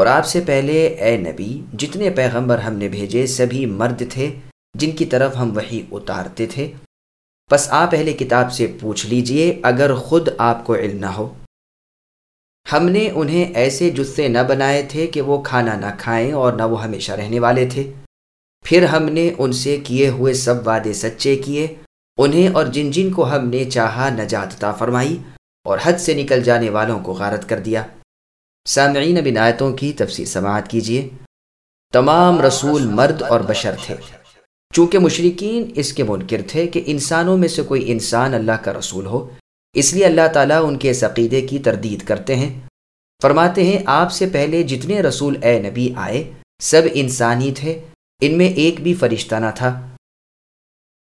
اور آپ سے پہلے اے نبی، جتنے پیغمبر ہم نے بھیجے سبھی مرد تھے، جن کی طرف ہم وہی اتارتے تھے۔ بس آپ اہل کتاب سے پوچھ لیجیے، اگر خود آپ کو علم نہ ہو۔ ہم نے انہیں ایسے جسے نہ بنائے تھے کہ وہ کھانا نہ کھائیں اور نہ وہ ہمیشہ رہنے والے تھے۔ پھر ہم نے ان سے کیے ہوئے سب وعدے سچے کیے۔ انہیں اور جن جن کو ہم نے چاہا نجات تا فرمائی اور حد سے نکل جانے والوں کو غارت کر دیا۔ سامعین بن آیتوں کی تفصیل سماعت کیجیے تمام رسول مرد اور بشر تھے۔ چونکہ مشرقین اس کے منکر تھے کہ انسانوں میں سے کوئی انسان اللہ کا رسول ہو، اس لیے اللہ تعالیٰ ان کے عقیدے کی تردید کرتے ہیں۔ فرماتے ہیں، آپ سے پہلے جتنے رسول اے نبی آئے، سب انسانی تھے، ان میں ایک بھی فرشتہ نہ تھا۔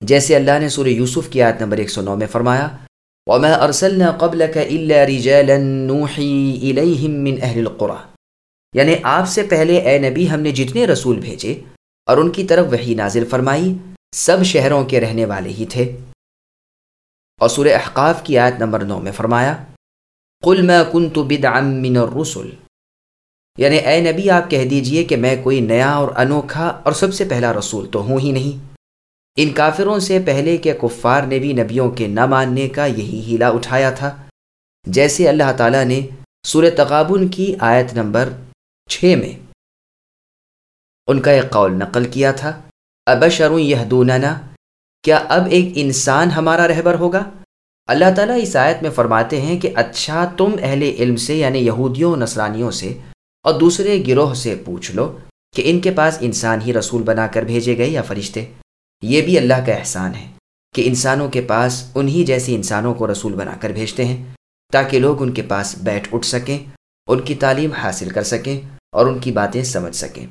جیسے اللہ نے سورہ یوسف کی آیت نمبر 109 میں فرمایا وما ارسلنا قبلك الا رجالا نوحي اليهم من اهل القرى۔ یعنی آپ سے پہلے اے نبی ہم نے جتنے رسول بھیجے اور ان کی طرف وہی نازل فرمائی، سب شہروں کے رہنے والے ہی تھے۔ اور سورہ احقاف کی آیت نمبر نو میں فرمایا، قل ما كنت بدعا من الرسل۔ یعنی اے نبی، آپ کہہ دیجیے کہ میں کوئی نیا اور انوکھا اور سب سے پہلا رسول تو ہوں ہی نہیں۔ ان کافروں سے پہلے کے کفار نے بھی نبیوں کے نہ ماننے کا یہی ہیلا اٹھایا تھا۔ جیسے اللہ تعالیٰ نے سور تقابن کی آیت نمبر چھ میں ان کا ایک قول نقل کیا تھا۔ ابشر یہ کیا اب ایک انسان ہمارا رہبر ہوگا؟ اللہ تعالیٰ اس آیت میں فرماتے ہیں کہ اچھا تم اہل علم سے یعنی یہودیوں، نصرانیوں سے اور دوسرے گروہ سے پوچھ لو کہ ان کے پاس انسان ہی رسول بنا کر بھیجے گئے یا فرشتے۔ یہ بھی اللہ کا احسان ہے کہ انسانوں کے پاس انہی جیسے انسانوں کو رسول بنا کر بھیجتے ہیں تاکہ لوگ ان کے پاس بیٹھ اٹھ سکیں، ان کی تعلیم حاصل کر سکیں اور ان کی باتیں سمجھ سکیں۔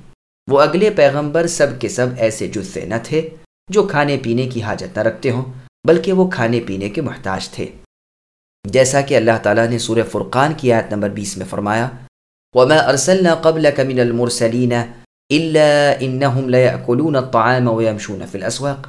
وہ اگلے پیغمبر سب کے سب ایسے جسے نہ تھے جو کھانے پینے کی حاجت نہ رکھتے ہوں، بلکہ وہ کھانے پینے کے محتاج تھے۔ جیسا کہ اللہ تعالیٰ نے سورہ فرقان کی آیت نمبر بیس میں فرمایا، وَمَا أَرْسَلْنَا قَبْلَكَ مِنَ الْمُرْسَلِينَ الطعام ويمشون في الاسواق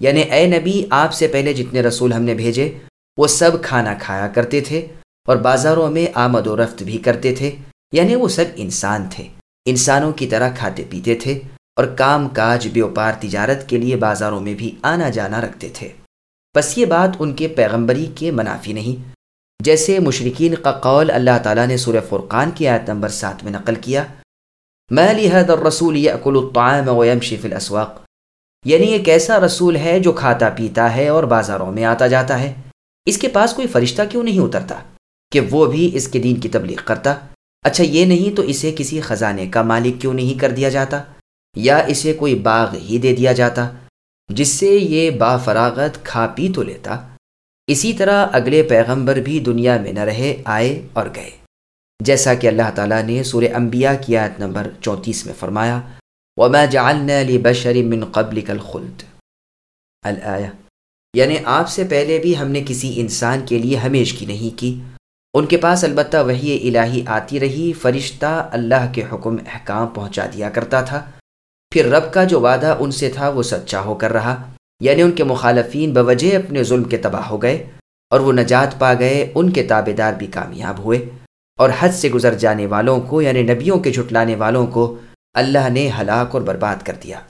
یعنی اے نبی، آپ سے پہلے جتنے رسول ہم نے بھیجے، وہ سب کھانا کھایا کرتے تھے اور بازاروں میں آمد و رفت بھی کرتے تھے یعنی وہ سب انسان تھے۔ انسانوں کی طرح کھاتے پیتے تھے اور کام کاج، بیوپار، تجارت کے لیے بازاروں میں بھی آنا جانا رکھتے تھے۔ بس یہ بات ان کے پیغمبری کے منافی نہیں۔ جیسے مشرقین کا قول اللہ تعالیٰ نے سورہ فرقان کی آیت نمبر سات میں نقل کیا مالی هذا الرسول يأكل الطعام ويمشي في الاسواق؟ یعنی ایک ایسا رسول ہے جو کھاتا پیتا ہے اور بازاروں میں آتا جاتا ہے۔ اس کے پاس کوئی فرشتہ کیوں نہیں اترتا کہ وہ بھی اس کے دین کی تبلیغ کرتا؟ اچھا یہ نہیں تو اسے کسی خزانے کا مالک کیوں نہیں کر دیا جاتا؟ یا اسے کوئی باغ ہی دے دیا جاتا جس سے یہ با فراغت کھا پی تو لیتا؟ اسی طرح اگلے پیغمبر بھی دنیا میں نہ رہے، آئے اور گئے۔ جیسا کہ اللہ تعالیٰ نے سور انبیاء کی آیت نمبر چونتیس میں فرمایا، وما جعلنا لبشر من قبلك الخلد۔ الآیہ۔ یعنی آپ سے پہلے بھی ہم نے کسی انسان کے لیے ہمیش کی نہیں کی۔ ان کے پاس البتہ وہی الہی آتی رہی، فرشتہ اللہ کے حکم احکام پہنچا دیا کرتا تھا۔ پھر رب کا جو وعدہ ان سے تھا، وہ سچا ہو کر رہا۔ یعنی ان کے مخالفین بوجہ اپنے ظلم کے تباہ ہو گئے اور وہ نجات پا گئے، ان کے تابے دار بھی کامیاب ہوئے۔ اور حد سے گزر جانے والوں کو یعنی نبیوں کے جھٹلانے والوں کو، اللہ نے ہلاک اور برباد کر دیا۔